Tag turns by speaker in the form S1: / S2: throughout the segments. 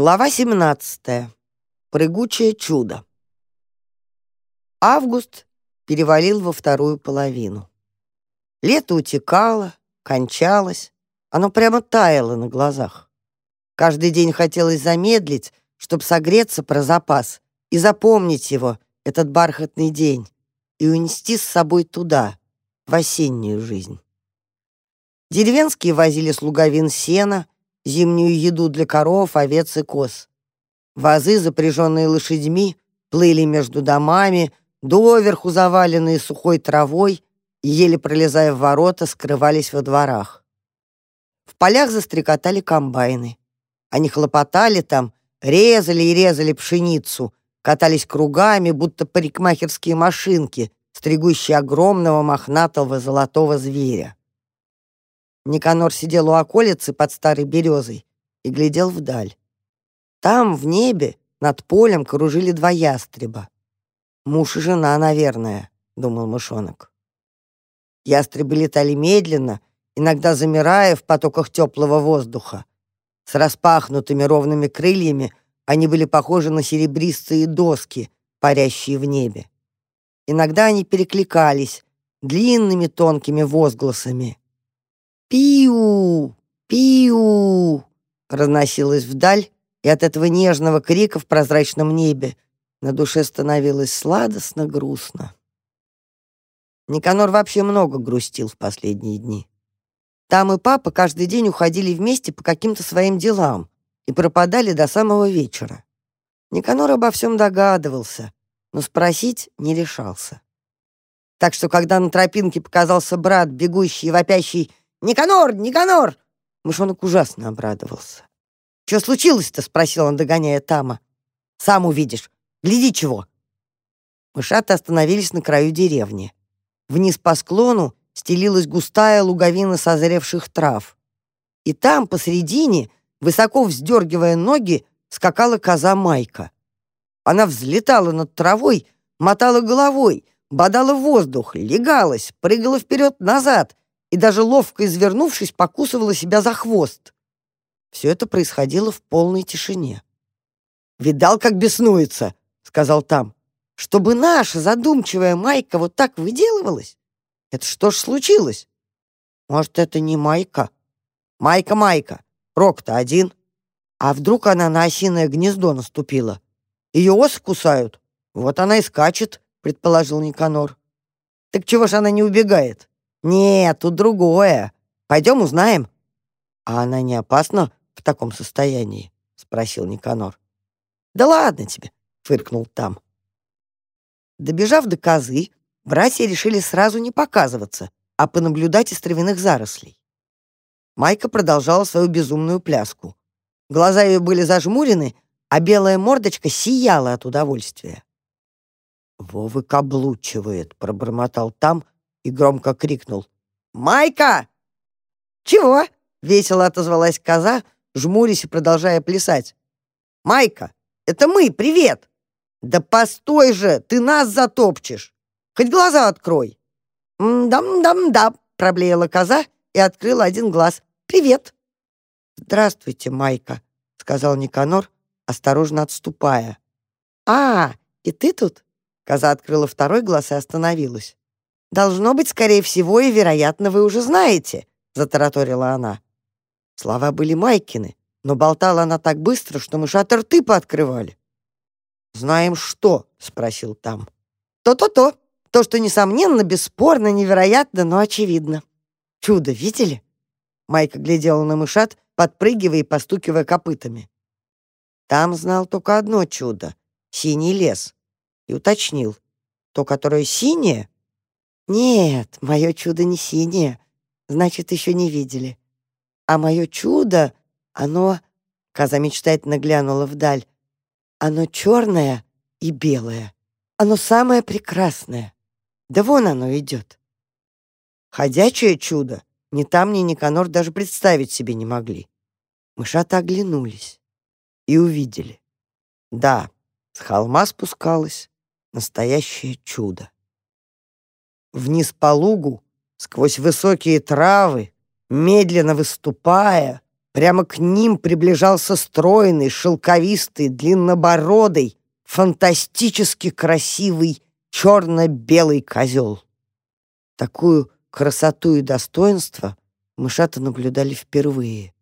S1: Глава 17. Прыгучее чудо. Август перевалил во вторую половину. Лето утекало, кончалось, оно прямо таяло на глазах. Каждый день хотелось замедлить, чтобы согреться про запас и запомнить его, этот бархатный день, и унести с собой туда, в осеннюю жизнь. Деревенские возили с луговин сена, зимнюю еду для коров, овец и коз. Вазы, запряженные лошадьми, плыли между домами, доверху заваленные сухой травой, еле пролезая в ворота, скрывались во дворах. В полях застрекотали комбайны. Они хлопотали там, резали и резали пшеницу, катались кругами, будто парикмахерские машинки, стригущие огромного мохнатого золотого зверя. Никанор сидел у околицы под старой березой и глядел вдаль. Там, в небе, над полем кружили два ястреба. «Муж и жена, наверное», — думал мышонок. Ястребы летали медленно, иногда замирая в потоках теплого воздуха. С распахнутыми ровными крыльями они были похожи на серебристые доски, парящие в небе. Иногда они перекликались длинными тонкими возгласами. «Пиу! Пиу!» разносилось вдаль, и от этого нежного крика в прозрачном небе на душе становилось сладостно грустно. Никанор вообще много грустил в последние дни. Там и папа каждый день уходили вместе по каким-то своим делам и пропадали до самого вечера. Никанор обо всем догадывался, но спросить не решался. Так что, когда на тропинке показался брат, бегущий и вопящий «Никанор! Никанор!» Мышонок ужасно обрадовался. «Что случилось-то?» — спросил он, догоняя Тама. «Сам увидишь. Гляди чего!» Мышата остановились на краю деревни. Вниз по склону стелилась густая луговина созревших трав. И там, посредине, высоко вздергивая ноги, скакала коза Майка. Она взлетала над травой, мотала головой, бодала воздух, легалась, прыгала вперед-назад и даже ловко извернувшись, покусывала себя за хвост. Все это происходило в полной тишине. «Видал, как беснуется?» — сказал там. «Чтобы наша задумчивая Майка вот так выделывалась? Это что ж случилось? Может, это не Майка? Майка, Майка, рок-то один. А вдруг она на осиное гнездо наступила? Ее осы кусают. Вот она и скачет», — предположил Никанор. «Так чего ж она не убегает?» «Нет, тут другое. Пойдем узнаем». «А она не опасна в таком состоянии?» — спросил Никанор. «Да ладно тебе», — фыркнул там. Добежав до козы, братья решили сразу не показываться, а понаблюдать из травяных зарослей. Майка продолжала свою безумную пляску. Глаза ее были зажмурены, а белая мордочка сияла от удовольствия. «Вовы каблучивает», — пробормотал там, — и громко крикнул. «Майка!» «Чего?» — весело отозвалась коза, жмурясь и продолжая плясать. «Майка, это мы, привет!» «Да постой же, ты нас затопчешь! Хоть глаза открой!» «Дам-дам-да!» — проблеяла коза и открыла один глаз. «Привет!» «Здравствуйте, Майка!» — сказал Никанор, осторожно отступая. «А, и ты тут?» Коза открыла второй глаз и остановилась. Должно быть, скорее всего, и, вероятно, вы уже знаете», — затараторила она. Слова были Майкины, но болтала она так быстро, что мышата рты пооткрывали. «Знаем что?» — спросил там. «То-то-то. То, что, несомненно, бесспорно, невероятно, но очевидно. Чудо видели?» Майка глядела на мышат, подпрыгивая и постукивая копытами. Там знал только одно чудо — синий лес. И уточнил. То, которое синее, «Нет, мое чудо не синее, значит, еще не видели. А мое чудо, оно...» Коза мечтательно глянула вдаль. «Оно черное и белое. Оно самое прекрасное. Да вон оно идет». Ходячее чудо ни там, ни Никанор даже представить себе не могли. Мышата оглянулись и увидели. Да, с холма спускалось настоящее чудо. Вниз по лугу, сквозь высокие травы, медленно выступая, прямо к ним приближался стройный, шелковистый, длиннобородый, фантастически красивый черно-белый козел. Такую красоту и достоинство мышата наблюдали впервые.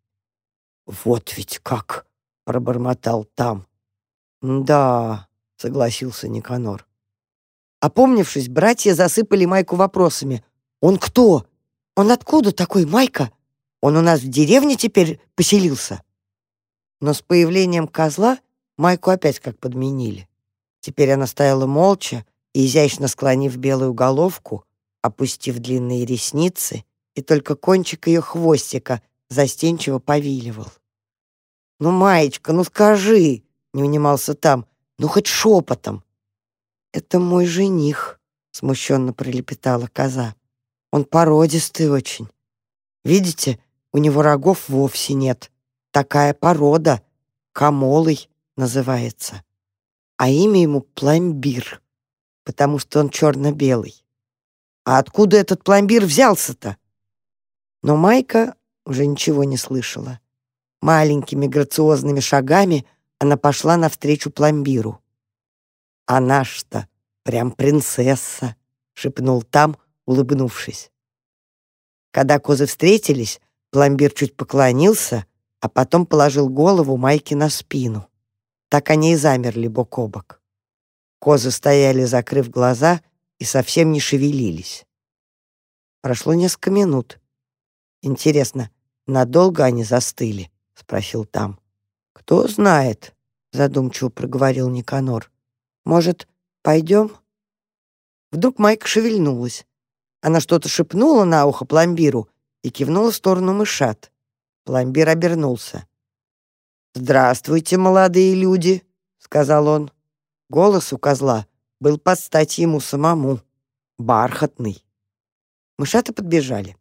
S1: «Вот ведь как!» — пробормотал там. «Да», — согласился Никанор. Опомнившись, братья засыпали Майку вопросами. «Он кто? Он откуда такой, Майка? Он у нас в деревне теперь поселился?» Но с появлением козла Майку опять как подменили. Теперь она стояла молча и, изящно склонив белую головку, опустив длинные ресницы, и только кончик ее хвостика застенчиво повиливал. «Ну, Маечка, ну скажи!» — не унимался там. «Ну, хоть шепотом!» «Это мой жених», — смущенно пролепетала коза. «Он породистый очень. Видите, у него рогов вовсе нет. Такая порода, камолый называется. А имя ему Пломбир, потому что он черно-белый. А откуда этот пломбир взялся-то? Но Майка уже ничего не слышала. Маленькими грациозными шагами она пошла навстречу пломбиру. «А наш-то прям принцесса», — шепнул там, улыбнувшись. Когда козы встретились, пломбир чуть поклонился, а потом положил голову Майке на спину. Так они и замерли бок о бок. Козы стояли, закрыв глаза, и совсем не шевелились. Прошло несколько минут. «Интересно, надолго они застыли?» — спросил там. «Кто знает», — задумчиво проговорил Никанор. «Может, пойдем?» Вдруг Майка шевельнулась. Она что-то шепнула на ухо пломбиру и кивнула в сторону мышат. Пломбир обернулся. «Здравствуйте, молодые люди», — сказал он. Голос у козла был под стать ему самому, бархатный. Мышата подбежали.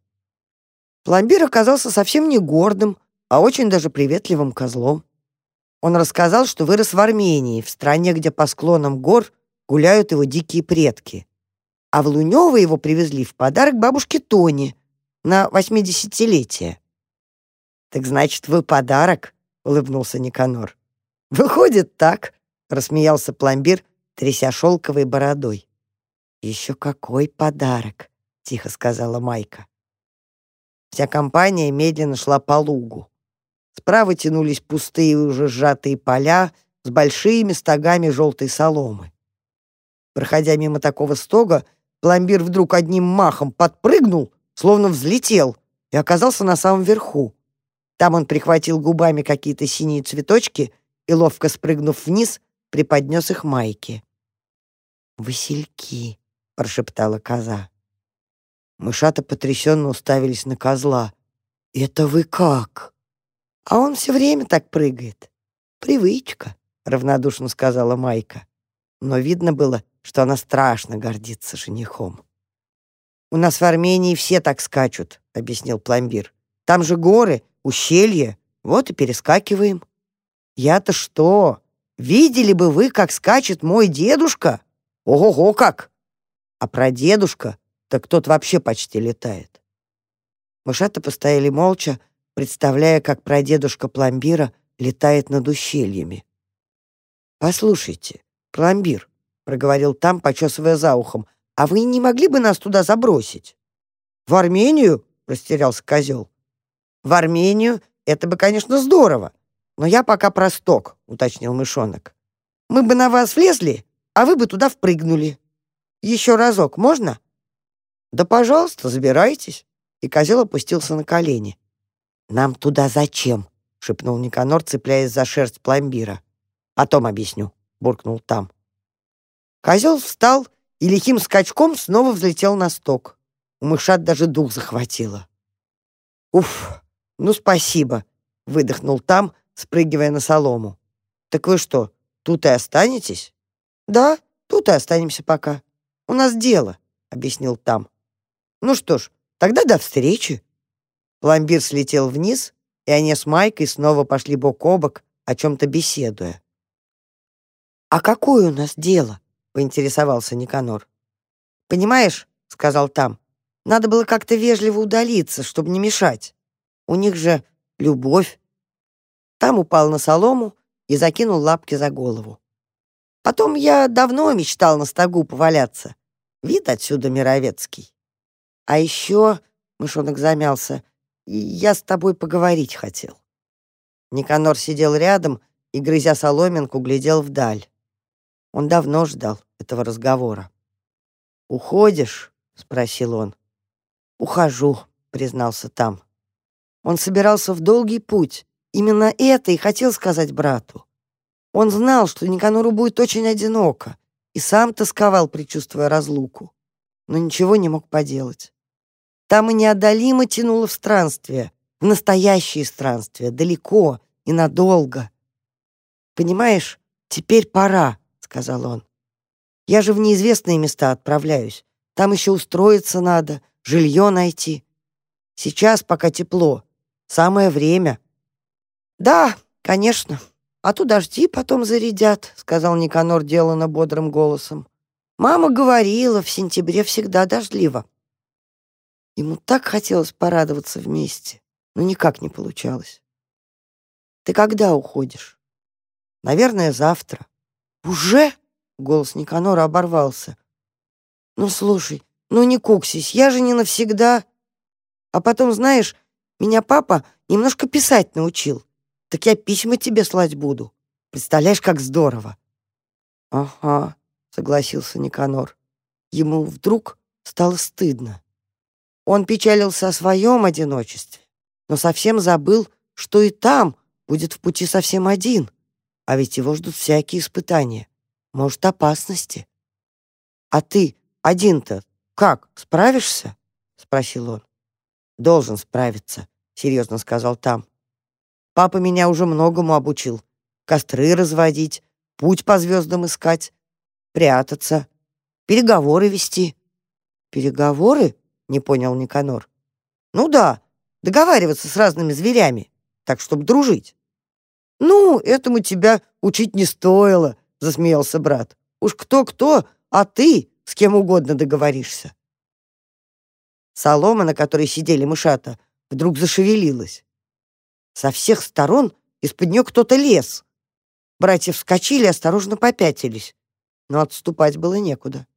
S1: Пломбир оказался совсем не гордым, а очень даже приветливым козлом. Он рассказал, что вырос в Армении, в стране, где по склонам гор гуляют его дикие предки. А в Лунёво его привезли в подарок бабушке Тоне на восьмидесятилетие. «Так значит, вы подарок?» — улыбнулся Никанор. «Выходит так», — рассмеялся пломбир, тряся шелковой бородой. «Еще какой подарок!» — тихо сказала Майка. Вся компания медленно шла по лугу. Справа тянулись пустые уже сжатые поля с большими стогами желтой соломы. Проходя мимо такого стога, пломбир вдруг одним махом подпрыгнул, словно взлетел, и оказался на самом верху. Там он прихватил губами какие-то синие цветочки и, ловко спрыгнув вниз, преподнес их Майке. «Васильки», — прошептала коза. Мышата потрясенно уставились на козла. «Это вы как?» «А он все время так прыгает. Привычка», — равнодушно сказала Майка. Но видно было, что она страшно гордится женихом. «У нас в Армении все так скачут», — объяснил пломбир. «Там же горы, ущелье, вот и перескакиваем». «Я-то что? Видели бы вы, как скачет мой дедушка? Ого-го как! А про дедушка, так тот вообще почти летает». Мышата постояли молча, представляя, как прадедушка пломбира летает над ущельями. «Послушайте, пломбир», — проговорил там, почесывая за ухом, «а вы не могли бы нас туда забросить?» «В Армению?» — растерялся козел. «В Армению? Это бы, конечно, здорово. Но я пока просток», — уточнил мышонок. «Мы бы на вас влезли, а вы бы туда впрыгнули. Еще разок можно?» «Да, пожалуйста, забирайтесь». И козел опустился на колени. «Нам туда зачем?» — шепнул Никанор, цепляясь за шерсть пломбира. «Потом объясню», — буркнул там. Козел встал и лихим скачком снова взлетел на сток. У мышат даже дух захватило. «Уф, ну спасибо», — выдохнул там, спрыгивая на солому. «Так вы что, тут и останетесь?» «Да, тут и останемся пока. У нас дело», — объяснил там. «Ну что ж, тогда до встречи». Пломбир слетел вниз, и они с Майкой снова пошли бок о бок, о чем-то беседуя. «А какое у нас дело?» — поинтересовался Никанор. «Понимаешь», — сказал там, — «надо было как-то вежливо удалиться, чтобы не мешать. У них же любовь. Там упал на солому и закинул лапки за голову. Потом я давно мечтал на стогу поваляться. Вид отсюда мировецкий. А еще, мышонок замялся, я с тобой поговорить хотел. Никанор сидел рядом и, грызя соломинку, глядел вдаль. Он давно ждал этого разговора. «Уходишь?» — спросил он. «Ухожу», — признался там. Он собирался в долгий путь. Именно это и хотел сказать брату. Он знал, что Никанору будет очень одиноко, и сам тосковал, предчувствуя разлуку, но ничего не мог поделать. Там и неодолимо тянуло в странствие, в настоящее странствие, далеко и надолго. «Понимаешь, теперь пора», — сказал он. «Я же в неизвестные места отправляюсь. Там еще устроиться надо, жилье найти. Сейчас, пока тепло, самое время». «Да, конечно», «А то дожди потом зарядят», — сказал Никанор делано бодрым голосом. «Мама говорила, в сентябре всегда дождливо». Ему так хотелось порадоваться вместе, но никак не получалось. «Ты когда уходишь?» «Наверное, завтра». «Уже?» — голос Никанора оборвался. «Ну, слушай, ну не куксись, я же не навсегда. А потом, знаешь, меня папа немножко писать научил. Так я письма тебе слать буду. Представляешь, как здорово!» «Ага», — согласился Никанор. Ему вдруг стало стыдно. Он печалился о своем одиночестве, но совсем забыл, что и там будет в пути совсем один, а ведь его ждут всякие испытания, может, опасности. «А ты один-то как, справишься?» — спросил он. «Должен справиться», — серьезно сказал там. Папа меня уже многому обучил. Костры разводить, путь по звездам искать, прятаться, переговоры вести. Переговоры? Не понял Никанор. Ну да, договариваться с разными зверями, так, чтобы дружить. Ну, этому тебя учить не стоило, засмеялся брат. Уж кто-кто, а ты с кем угодно договоришься. Солома, на которой сидели мышата, вдруг зашевелилась. Со всех сторон из-под нее кто-то лез. Братья вскочили и осторожно попятились, но отступать было некуда.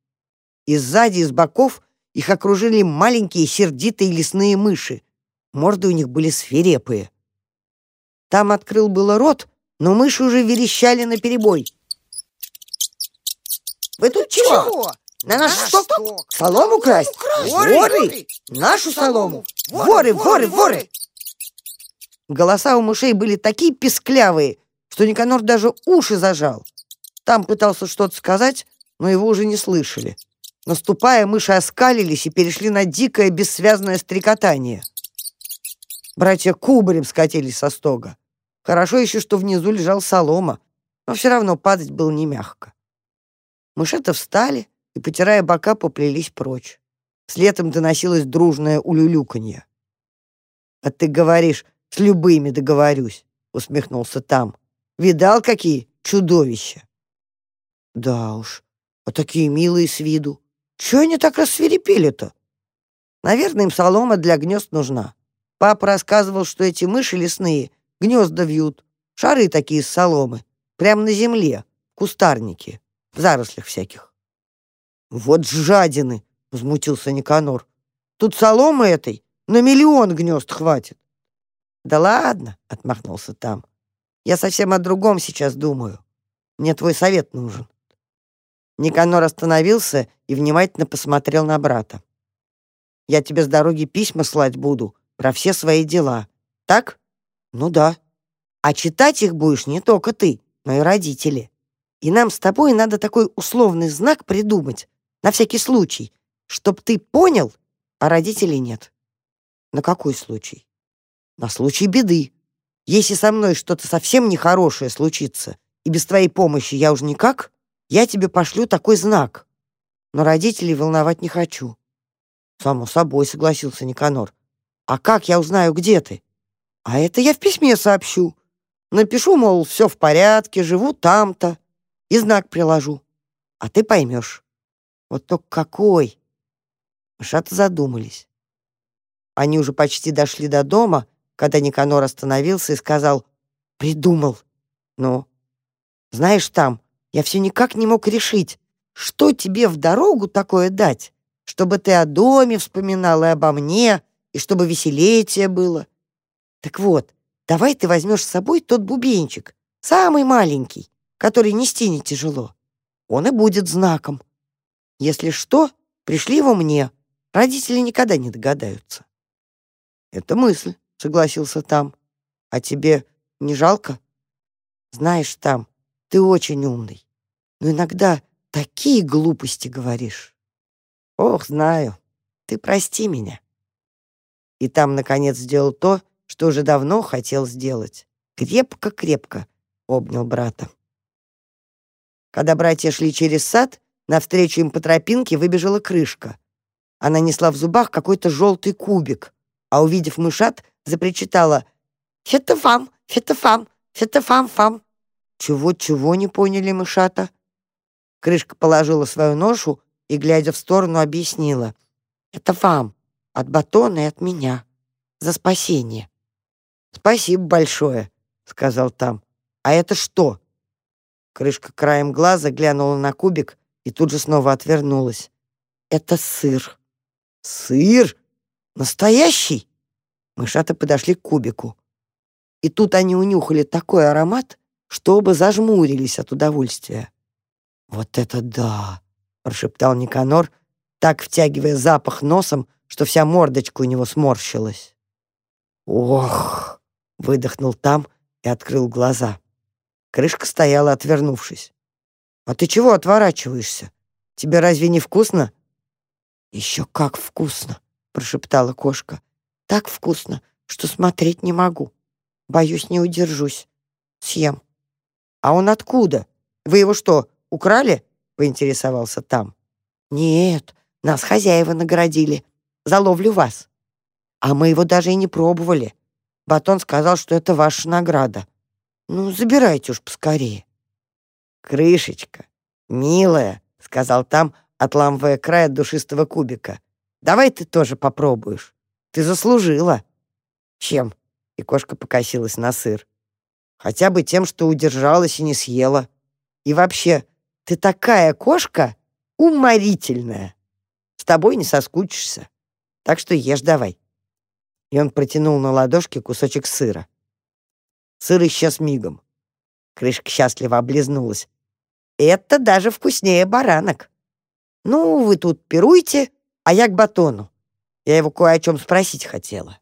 S1: И сзади, и с боков их окружили маленькие сердитые лесные мыши. Морды у них были свирепые. Там открыл было рот, но мыши уже верещали наперебой. «Вы тут чего? На наш сток? Солому красть? Воры! Нашу солому! Воры, воры, воры!» Голоса у мышей были такие писклявые, что Никанор даже уши зажал. Там пытался что-то сказать, но его уже не слышали. Наступая, мыши оскалились и перешли на дикое бессвязное стрекотание. Братья кубарем скатились со стога. Хорошо еще, что внизу лежал солома, но все равно падать было не мягко. Мышета встали и, потирая бока, поплелись прочь. Вслед им доносилось дружное улюлюканье. «А ты говоришь, с любыми договорюсь», — усмехнулся там. «Видал, какие чудовища?» «Да уж, а такие милые с виду. Чего они так рассверепели-то?» «Наверное, им солома для гнезд нужна. Папа рассказывал, что эти мыши лесные гнезда вьют, шары такие из соломы, прямо на земле, в кустарнике, в зарослях всяких». «Вот жадины!» — возмутился Никанор. «Тут соломы этой на миллион гнезд хватит. «Да ладно», — отмахнулся там. «Я совсем о другом сейчас думаю. Мне твой совет нужен». Никанор остановился и внимательно посмотрел на брата. «Я тебе с дороги письма слать буду про все свои дела. Так?» «Ну да. А читать их будешь не только ты, но и родители. И нам с тобой надо такой условный знак придумать, на всякий случай, чтоб ты понял, а родителей нет». «На какой случай?» на случай беды. Если со мной что-то совсем нехорошее случится, и без твоей помощи я уж никак, я тебе пошлю такой знак. Но родителей волновать не хочу». «Само собой», — согласился Никанор. «А как я узнаю, где ты?» «А это я в письме сообщу. Напишу, мол, все в порядке, живу там-то, и знак приложу. А ты поймешь. Вот только какой!» Мышата задумались. Они уже почти дошли до дома, когда Никанор остановился и сказал «Придумал». «Ну, знаешь, там, я все никак не мог решить, что тебе в дорогу такое дать, чтобы ты о доме вспоминал и обо мне, и чтобы веселее тебе было. Так вот, давай ты возьмешь с собой тот бубенчик, самый маленький, который нести не тяжело. Он и будет знаком. Если что, пришли его мне. Родители никогда не догадаются. Это мысль, согласился там. А тебе не жалко? Знаешь, там, ты очень умный. Но иногда такие глупости говоришь. Ох, знаю. Ты прости меня. И там, наконец, сделал то, что уже давно хотел сделать. Крепко-крепко обнял брата. Когда братья шли через сад, навстречу им по тропинке выбежала крышка. Она несла в зубах какой-то желтый кубик, а, увидев мышат, запричитала «Фетофам, фетофам, фетофам-фам». Чего-чего не поняли мышата? Крышка положила свою ношу и, глядя в сторону, объяснила. «Это вам, от батона и от меня, за спасение». «Спасибо большое», — сказал там. «А это что?» Крышка краем глаза глянула на кубик и тут же снова отвернулась. «Это сыр». «Сыр? Настоящий?» Мышата подошли к кубику. И тут они унюхали такой аромат, что оба зажмурились от удовольствия. «Вот это да!» — прошептал Никанор, так втягивая запах носом, что вся мордочка у него сморщилась. «Ох!» — выдохнул там и открыл глаза. Крышка стояла, отвернувшись. «А ты чего отворачиваешься? Тебе разве не вкусно?» «Еще как вкусно!» — прошептала кошка. «Так вкусно, что смотреть не могу. Боюсь, не удержусь. Съем». «А он откуда? Вы его что, украли?» — поинтересовался там. «Нет, нас хозяева наградили. За ловлю вас. А мы его даже и не пробовали. Батон сказал, что это ваша награда. Ну, забирайте уж поскорее». «Крышечка, милая», — сказал там, отламывая край от душистого кубика. «Давай ты тоже попробуешь. Ты заслужила». «Чем?» — и кошка покосилась на сыр. «Хотя бы тем, что удержалась и не съела. И вообще, ты такая кошка уморительная. С тобой не соскучишься. Так что ешь давай». И он протянул на ладошке кусочек сыра. Сыр исчез мигом. Крышка счастливо облизнулась. «Это даже вкуснее баранок. Ну, вы тут пируйте, а я к батону. Я его кое о чем спросить хотела».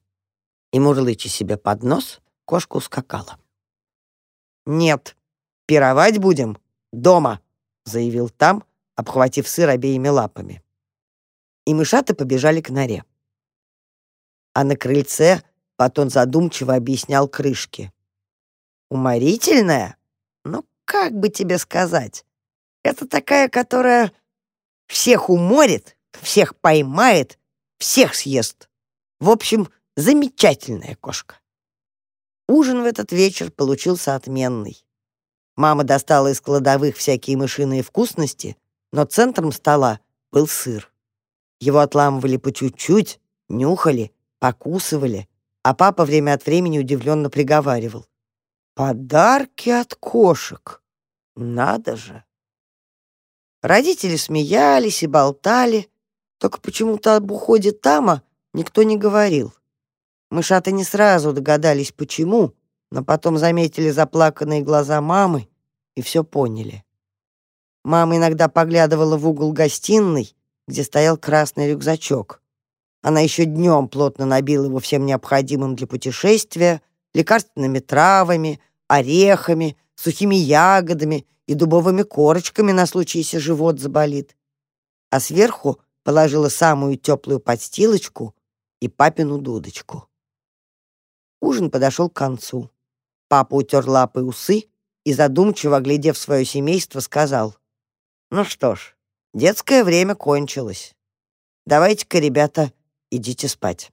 S1: И, мурлыча себе под нос, кошка ускакала. «Нет, пировать будем дома», — заявил там, обхватив сыр обеими лапами. И мышата побежали к норе. А на крыльце Батон задумчиво объяснял крышки. Уморительная? Ну, как бы тебе сказать? Это такая, которая всех уморит, всех поймает, всех съест. В общем, замечательная кошка. Ужин в этот вечер получился отменный. Мама достала из кладовых всякие мышиные вкусности, но центром стола был сыр. Его отламывали по чуть-чуть, нюхали, покусывали, а папа время от времени удивленно приговаривал. Подарки от кошек. Надо же. Родители смеялись и болтали, только почему-то об уходе Тама никто не говорил. Мышата не сразу догадались, почему, но потом заметили заплаканные глаза мамы и все поняли. Мама иногда поглядывала в угол гостиной, где стоял красный рюкзачок. Она еще днем плотно набила его всем необходимым для путешествия, лекарственными травами, орехами, сухими ягодами и дубовыми корочками на случай, если живот заболит. А сверху положила самую теплую подстилочку и папину дудочку. Ужин подошел к концу. Папа утер лапы усы и, задумчиво оглядев свое семейство, сказал, «Ну что ж, детское время кончилось. Давайте-ка, ребята, идите спать».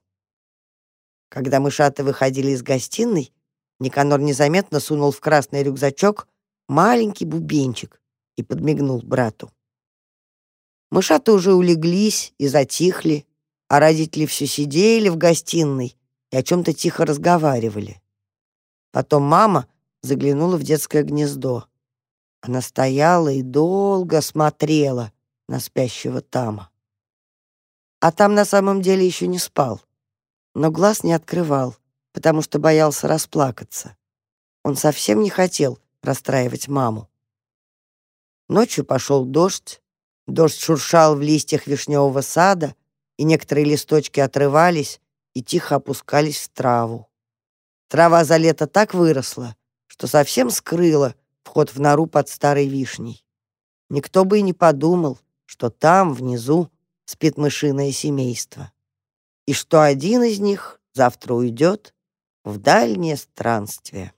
S1: Когда мышата выходили из гостиной, Никанор незаметно сунул в красный рюкзачок маленький бубенчик и подмигнул брату. Мышата уже улеглись и затихли, а родители все сидели в гостиной и о чем-то тихо разговаривали. Потом мама заглянула в детское гнездо. Она стояла и долго смотрела на спящего Тама. А там на самом деле еще не спал, но глаз не открывал, потому что боялся расплакаться. Он совсем не хотел расстраивать маму. Ночью пошел дождь, дождь шуршал в листьях вишневого сада, и некоторые листочки отрывались и тихо опускались в траву. Трава за лето так выросла, что совсем скрыла вход в нору под старой вишней. Никто бы и не подумал, что там, внизу, спит мышиное семейство, и что один из них завтра уйдет в дальнее странствие.